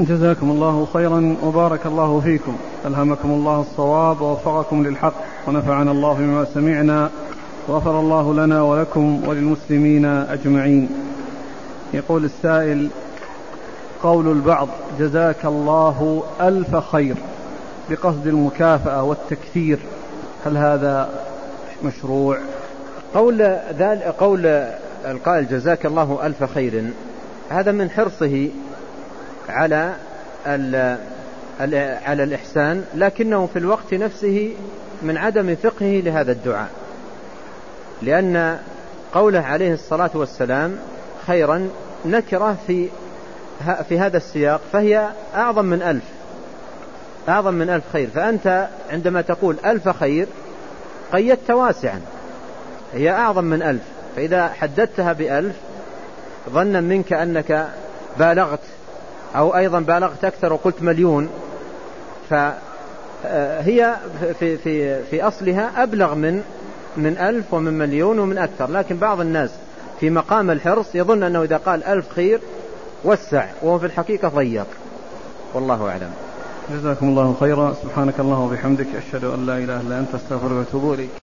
جزاكم الله خيرا وبارك الله فيكم. ألهمكم الله الصواب ووفقكم للحق ونفعنا الله بما سمعنا. وغفر الله لنا ولكم وللمسلمين أجمعين. يقول السائل قول البعض جزاك الله ألف خير بقصد المكافأة والتكثير هل هذا مشروع؟ قول قول القائل جزاك الله ألف خير. هذا من حرصه على على الإحسان لكنه في الوقت نفسه من عدم فقهه لهذا الدعاء. لأن قوله عليه الصلاة والسلام خيرا نكرة في في هذا السياق فهي أعظم من ألف أعظم من ألف خير. فأنت عندما تقول ألف خير قيدت واسعا هي أعظم من ألف. فإذا حددتها بألف ظنا منك أنك بالغت أو أيضا بالغت أكثر وقلت مليون. فهي في, في, في أصلها أبلغ من من ألف ومن مليون ومن أكثر. لكن بعض الناس في مقام الحرص يظن أنه إذا قال ألف خير وسع وهو في الحقيقة ضيق. والله أعلم. جزاكم الله خيرا. سبحانك اللهم وبحمدك أشهد أن لا إله إلا أنت أستغفرك وأتوب إليك.